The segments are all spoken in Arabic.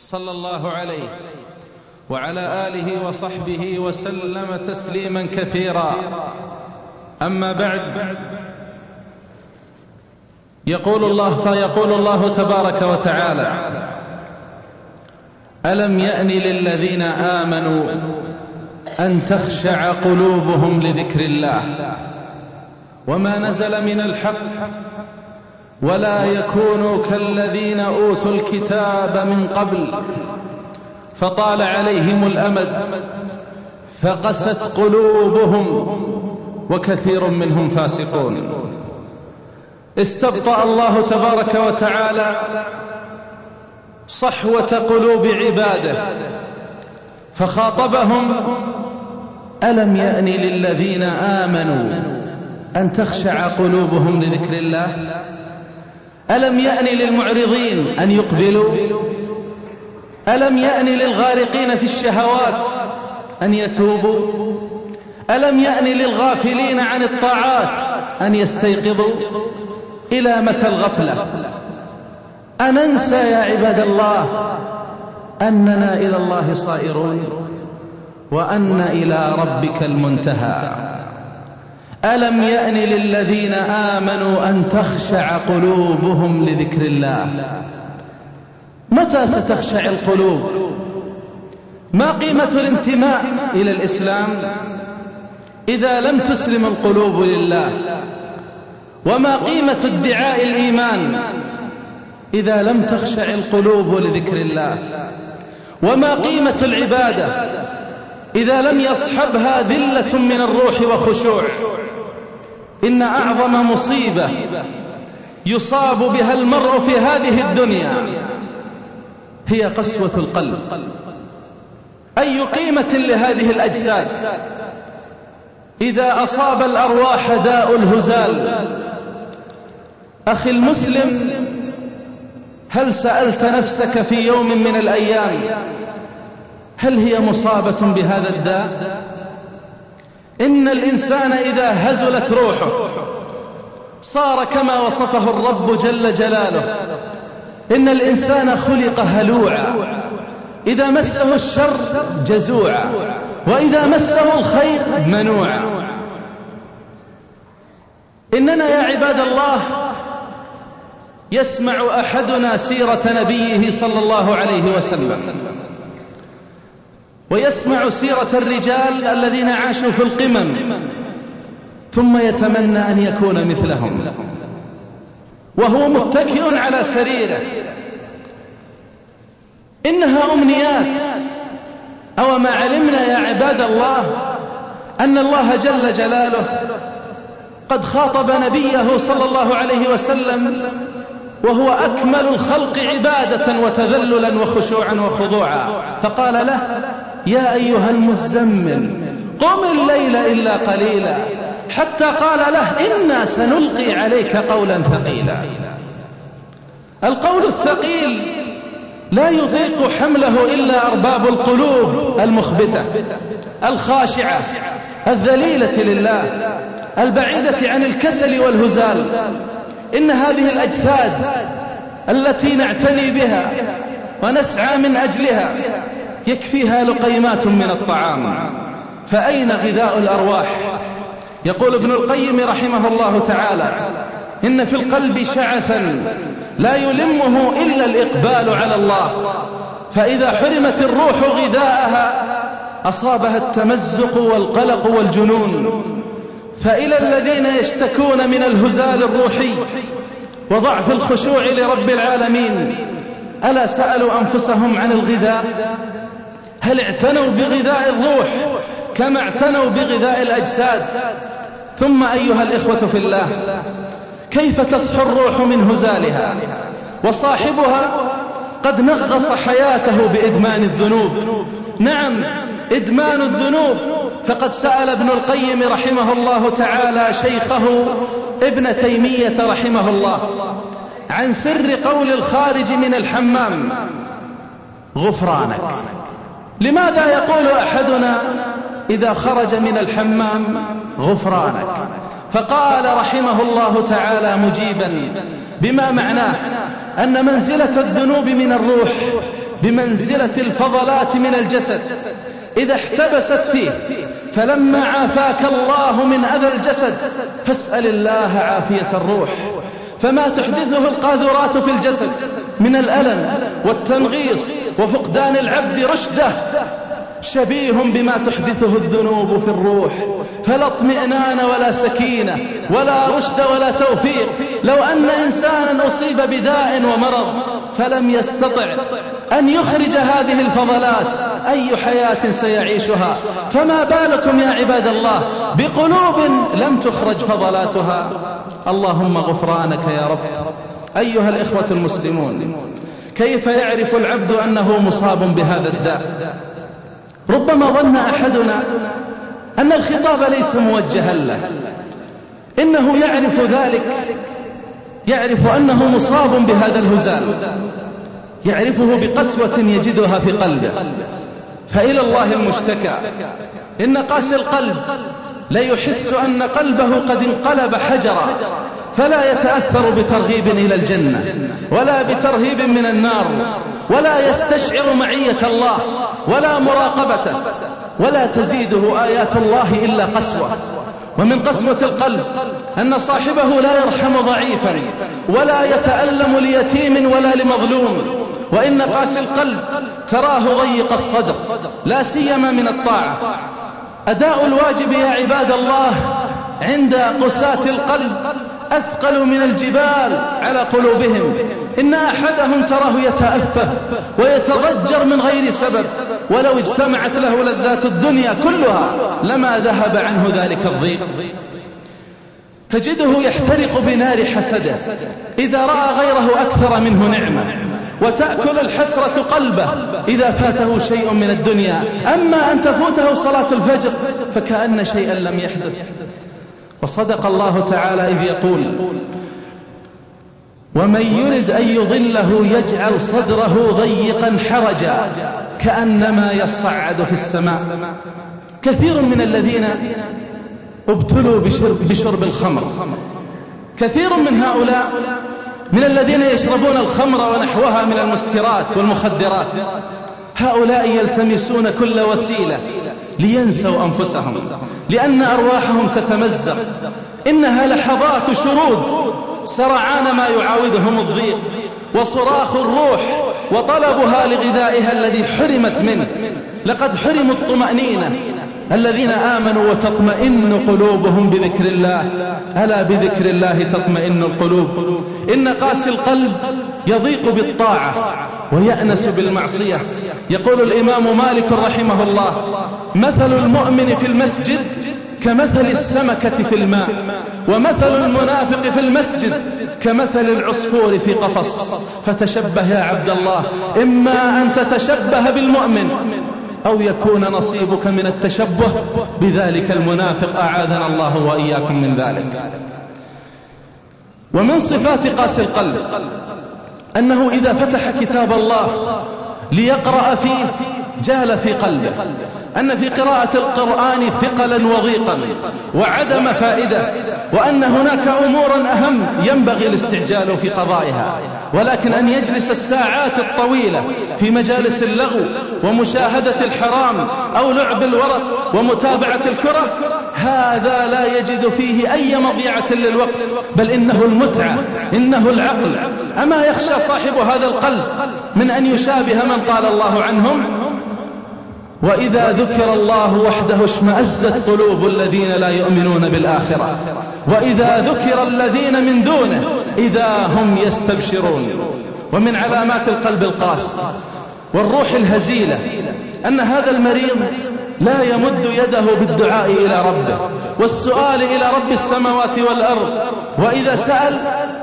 صلى الله عليه وعلى آله وصحبه وسلم تسليما كثيرا. أما بعد يقول الله فيقول الله تبارك وتعالى ألم يأن للذين آمنوا أن تخشع قلوبهم لذكر الله وما نزل من الحق ولا يكونوا كالذين أوتوا الكتاب من قبل فطال عليهم الأمد فقست قلوبهم وكثير منهم فاسقون. استبطا الله تبارك وتعالى صحوة قلوب عباده فخاطبهم ألم يأن للذين آمنوا أن تخشع قلوبهم لذكر الله؟ ألم يأن للمعرضين أن يقبلوا؟ ألم يأن للغارقين في الشهوات أن يتوبوا؟ ألم يأن للغافلين عن الطاعات أن يستيقظوا؟ إلى متى الغفلة؟ أننسى يا عباد الله أننا إلى الله صائرون وأن إلى ربك المنتهى. ألم يأن للذين آمنوا أن تخشع قلوبهم لذكر الله؟ متى ستخشع القلوب؟ ما قيمة الانتماء إلى الإسلام إذا لم تسلم القلوب لله؟ وما قيمة ادعاء الإيمان إذا لم تخشع القلوب لذكر الله؟ وما قيمة العبادة إذا لم يصحبها ذلة من الروح وخشوع. إن أعظم مصيبة يصاب بها المرء في هذه الدنيا هي قسوة القلب. أي قيمة لهذه الأجساد؟ إذا أصاب الأرواح داء الهزال. أخي المسلم هل سألت نفسك في يوم من الأيام هل هي مصابة بهذا الداء؟ إن الإنسان إذا هزلت روحه صار كما وصفه الرب جل جلاله. إن الإنسان خلق هلوعا. إذا مسه الشر جزوعا. وإذا مسه الخير منوعا. إننا يا عباد الله يسمع أحدنا سيرة نبيه صلى الله عليه وسلم. ويسمع سيرة الرجال الذين عاشوا في القمم ثم يتمنى أن يكون مثلهم. وهو متكئ على سريره. إنها أمنيات. أو ما علمنا يا عباد الله أن الله جل جلاله قد خاطب نبيه صلى الله عليه وسلم وهو أكمل الخلق عبادة وتذللا وخشوعا وخضوعا. فقال له يا أيها المزمل قم الليل إلا قليلا حتى قال له إنا سنلقي عليك قولا ثقيلا. القول الثقيل لا يطيق حمله إلا أرباب القلوب المخبتة الخاشعة الذليلة لله البعيدة عن الكسل والهزال. إن هذه الأجساد التي نعتني بها ونسعى من أجلها يكفيها لقيمات من الطعام. فأين غذاء الأرواح؟ يقول ابن القيم رحمه الله تعالى إن في القلب شعثا لا يلمه إلا الإقبال على الله. فإذا حرمت الروح غذاءها أصابها التمزق والقلق والجنون. فإلى الذين يشتكون من الهزال الروحي وضعف الخشوع لرب العالمين ألا سألوا أنفسهم عن الغذاء؟ هل اعتنوا بغذاء الروح كما اعتنوا بغذاء الأجساد؟ ثم أيها الإخوة في الله كيف تصحو الروح من هزالها؟ وصاحبها قد نغص حياته بإدمان الذنوب. نعم إدمان الذنوب. فقد سأل ابن القيم رحمه الله تعالى شيخه ابن تيمية رحمه الله عن سر قول الخارج من الحمام غفرانك. لماذا يقول أحدنا إذا خرج من الحمام غفرانك؟ فقال رحمه الله تعالى مجيبا بما معناه أن منزلة الذنوب من الروح بمنزلة الفضلات من الجسد إذا احتبست فيه فلما عافاك الله من أذى الجسد فاسأل الله عافية الروح. فما تحدثه القاذورات في الجسد من الألم والتنغيص وفقدان العبد رشده شبيه بما تحدثه الذنوب في الروح. فلا اطمئنان ولا سكينة ولا رشد ولا توفيق. لو أن إنسانا أصيب بداء ومرض فلم يستطع أن يخرج هذه الفضلات أي حياة سيعيشها. فما بالكم يا عباد الله بقلوب لم تخرج فضلاتها؟ اللهم غفرانك يا رب. أيها الإخوة المسلمون كيف يعرف العبد أنه مصاب بهذا الداء؟ ربما ظن أحدنا أن الخطاب ليس موجها له. إنه يعرف ذلك يعرف أنه مصاب بهذا الهزال يعرفه بقسوة يجدها في قلبه. فإلى الله المشتكى. إن قاسي القلب لا يحس أن قلبه قد انقلب حجرا. فلا يتأثر بترغيب إلى الجنة ولا بترهيب من النار ولا يستشعر معية الله ولا مراقبته ولا تزيده آيات الله إلا قسوة. ومن قسوة القلب أن صاحبه لا يرحم ضعيفا ولا يتألم ليتيم ولا لمظلوم. وإن قاسي القلب تراه ضيق الصدر لا سيما من الطاعة. أداء الواجب يا عباد الله عند قساة القلب أثقل من الجبال على قلوبهم. إن أحدهم تراه يتأفه ويتضجر من غير سبب. ولو اجتمعت له لذات الدنيا كلها لما ذهب عنه ذلك الضيق. تجده يحترق بنار حسده. إذا رأى غيره أكثر منه نعمة. وتأكل الحسرة قلبه إذا فاته شيء من الدنيا. أما أن تفوته صلاة الفجر فكأن شيئا لم يحدث. وصدق الله تعالى إذ يقول ومن يرد أن يضله يجعل صدره ضيقا حرجا كأنما يصعد في السماء. كثير من الذين ابتلوا بشرب, بشرب الخمر. كثير من هؤلاء من الذين يشربون الخمر ونحوها من المسكرات والمخدرات هؤلاء يلتمسون كل وسيلة لينسوا أنفسهم لأن أرواحهم تتمزق. إنها لحظات شرود سرعان ما يعاودهم الضيق وصراخ الروح وطلبها لغذائها الذي حرمت منه. لقد حرموا الطمأنينة الذين آمنوا وتطمئن قلوبهم بذكر الله. ألا بذكر الله تطمئن القلوب؟ إن قاسي القلب يضيق بالطاعة ويأنس بالمعصية. يقول الإمام مالك رحمه الله مثل المؤمن في المسجد كمثل السمكة في الماء ومثل المنافق في المسجد كمثل العصفور في قفص. فتشبه يا عبد الله إما أن تتشبه بالمؤمن أو يكون نصيبك من التشبه بذلك المنافق أعاذنا الله وإياكم من ذلك. ومن صفات قاسي القلب أنه إذا فتح كتاب الله ليقرأ فيه جال في قلبه أن في قراءة القرآن ثقلا وضيقا وعدم فائدة وأن هناك أمورا أهم ينبغي الاستعجال في قضائها ولكن أن يجلس الساعات الطويلة في مجالس اللغو ومشاهدة الحرام أو لعب الورق ومتابعة الكرة هذا لا يجد فيه أي مضيعة للوقت بل إنه المتعة إنه العقل. أما يخشى صاحب هذا القلب من أن يشابه من قال الله عنهم؟ وإذا ذكر الله وحده اشمأزت قلوب الذين لا يؤمنون بالآخرة. وإذا ذكر الذين من دونه إذا هم يستبشرون. ومن علامات القلب القاس والروح الهزيلة أن هذا المريض لا يمد يده بالدعاء إلى ربه والسؤال إلى رب السماوات والأرض. وإذا سأل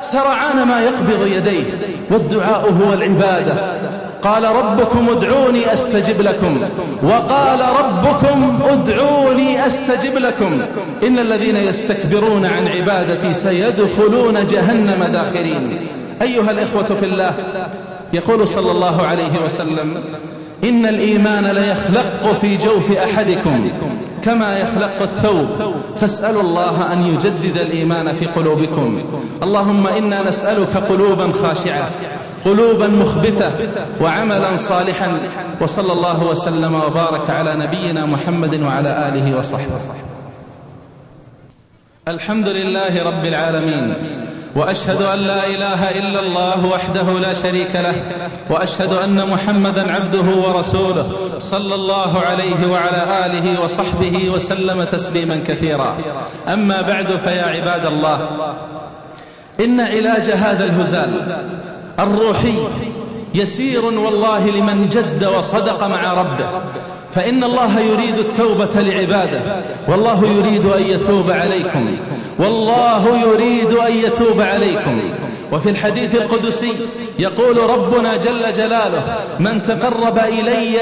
سرعان ما يقبض يديه والدعاء هو العبادة. قال ربكم ادعوني أستجب لكم. وقال ربكم ادعوني أستجب لكم. إن الذين يستكبرون عن عبادتي سيدخلون جهنم داخرين. أيها الإخوة في الله يقول صلى الله عليه وسلم إن الإيمان ليخلق في جوف أحدكم كما يخلق الثوب. فاسألوا الله أن يجدد الإيمان في قلوبكم. اللهم إنا نسألك قلوبا خاشعة قلوبا مخبتة وعملا صالحا. وصلى الله وسلم وبارك على نبينا محمد وعلى آله وصحبه. الحمد لله رب العالمين وأشهد أن لا إله إلا الله وحده لا شريك له وأشهد أن محمدا عبده ورسوله صلى الله عليه وعلى آله وصحبه وسلم تسليما كثيرا. أما بعد فيا عباد الله إن علاج هذا الهزال الروحي يسير والله لمن جد وصدق مع ربه. فإن الله يريد التوبة لعباده. والله يريد أن يتوب عليكم. والله يريد أن يتوب عليكم. وفي الحديث القدسي يقول ربنا جل جلاله من تقرب إلي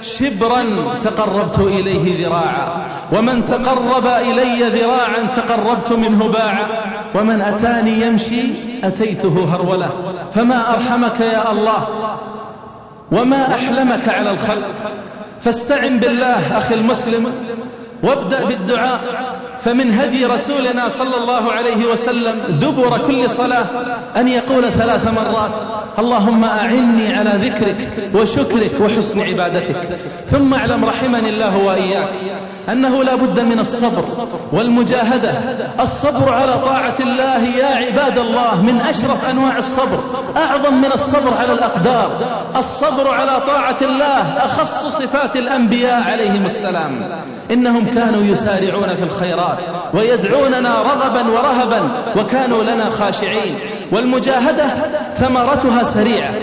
شبرا تقربت إليه ذراعا. ومن تقرب إلي ذراعا تقربت منه باعا. ومن أتاني يمشي أتيته هرولة. فما أرحمك يا الله؟ وما أحلمك على الخلق؟ فاستعن بالله أخي المسلم وابدأ بالدعاء. فمن هدي رسولنا صلى الله عليه وسلم دبر كل صلاة أن يقول ثلاث مرات اللهم أعني على ذكرك وشكرك وحسن عبادتك. ثم اعلم رحمني الله وإياك. أنه لا بد من الصبر والمجاهدة. الصبر على طاعة الله يا عباد الله من أشرف أنواع الصبر أعظم من الصبر على الأقدار. الصبر على طاعة الله أخص صفات الأنبياء عليهم السلام. إنهم كانوا يسارعون في الخيرات ويدعوننا رغبا ورهبا وكانوا لنا خاشعين. والمجاهدة ثمرتها سريعة.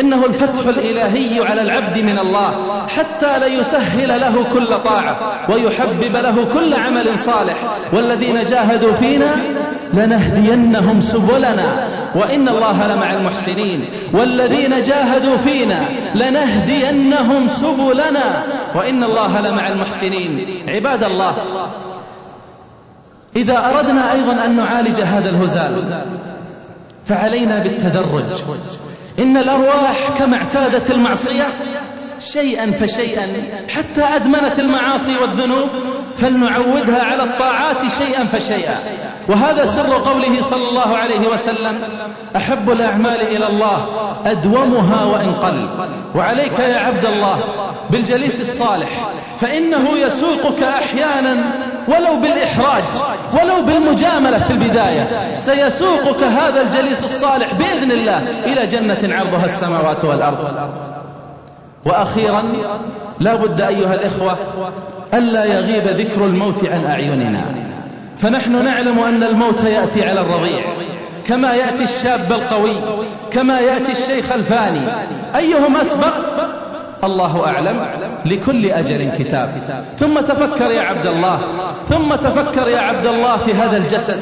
إنه الفتح الإلهي على العبد من الله حتى ليسهل له كل طاعة ويحبب له كل عمل صالح. والذين جاهدوا فينا لنهدينهم سبلنا. وإن الله لمع المحسنين. والذين جاهدوا فينا لنهدينهم سبلنا. وإن الله لمع المحسنين. عباد الله إذا أردنا أيضا أن نعالج هذا الهزال فعلينا بالتدرج. إن الأرواح كما اعتادت المعصية شيئا فشيئا. حتى أدمنت المعاصي والذنوب فلنعودها على الطاعات شيئا فشيئا. وهذا سر قوله صلى الله عليه وسلم أحب الأعمال إلى الله أدومها وإن قل. وعليك يا عبد الله بالجليس الصالح فإنه يسوقك أحيانا ولو بالإحراج ولو بالمجاملة في البداية. سيسوقك هذا الجليس الصالح بإذن الله إلى جنة عرضها السماوات والأرض. وأخيرا لا بد أيها الإخوة ألا يغيب ذكر الموت عن أعيننا. فنحن نعلم أن الموت يأتي على الرضيع كما يأتي الشاب القوي كما يأتي الشيخ الفاني. أيهم أسبق؟ الله أعلم لكل أجل كتاب. ثم تفكر يا عبد الله ثم تفكر يا عبد الله في هذا الجسد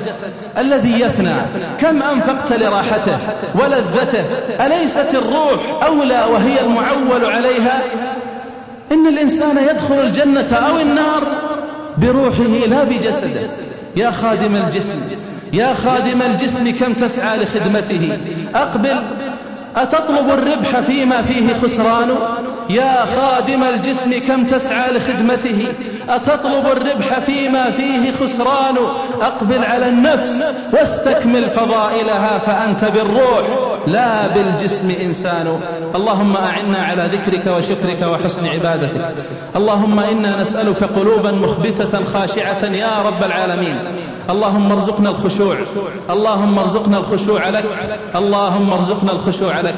الذي يفنى. كم أنفقت لراحته ولذته أليست الروح أولى وهي المعول عليها؟ إن الإنسان يدخل الجنة أو النار بروحه لا بجسده. يا خادم الجسم يا خادم الجسم كم تسعى لخدمته؟ أقبل أتطلب الربح فيما فيه خسران؟ يا خادم الجسم كم تسعى لخدمته؟ أتطلب الربح فيما فيه خسران؟ أقبل على النفس واستكمل فضائلها فأنت بالروح لا بالجسم إنسان. اللهم أعنا على ذكرك وشكرك وحسن عبادتك. اللهم إنا نسألك قلوبا مخبتة خاشعة يا رب العالمين. اللهم ارزقنا الخشوع. اللهم ارزقنا الخشوع لك. اللهم ارزقنا الخشوع لك.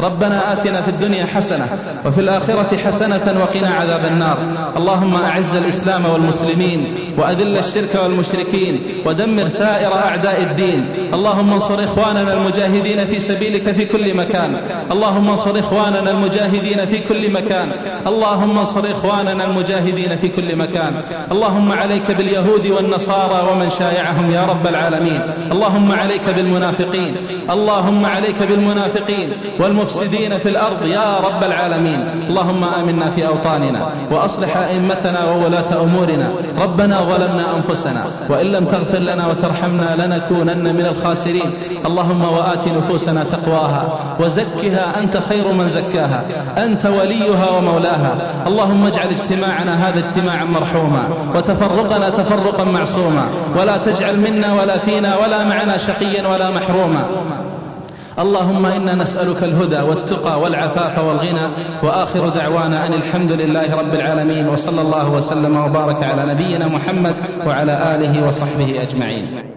ربنا آتنا في الدنيا حسنة وفي وفي الآخرة حسنة وقنا عذاب النار. اللهم أعز الإسلام والمسلمين وأذل الشرك والمشركين ودمر سائر أعداء الدين. اللهم انصر إخواننا المجاهدين في سبيلك في كل مكان. اللهم انصر إخواننا المجاهدين في كل مكان. اللهم انصر إخواننا المجاهدين في كل مكان. اللهم عليك باليهود والنصارى ومن شايعهم يا رب العالمين. اللهم عليك بالمنافقين. اللهم عليك بالمنافقين والمفسدين في الأرض يا رب العالمين. اللهم آمنا في أوطاننا وأصلح أئمتنا وولاة أمورنا. ربنا ظلمنا أنفسنا وإن لم تغفر لنا وترحمنا لنكونن من الخاسرين. اللهم وآت نفوسنا تقواها وزكها أنت خير من زكاها. أنت وليها ومولاها. اللهم اجعل اجتماعنا هذا اجتماعا مرحوما وتفرقنا تفرقا معصوما. ولا تجعل منا ولا فينا ولا معنا شقيا ولا محروما. اللهم إنا نسألك الهدى والتقى والعفاف والغنى وآخر دعوانا أن الحمد لله رب العالمين وصلى الله وسلم وبارك على نبينا محمد وعلى آله وصحبه أجمعين.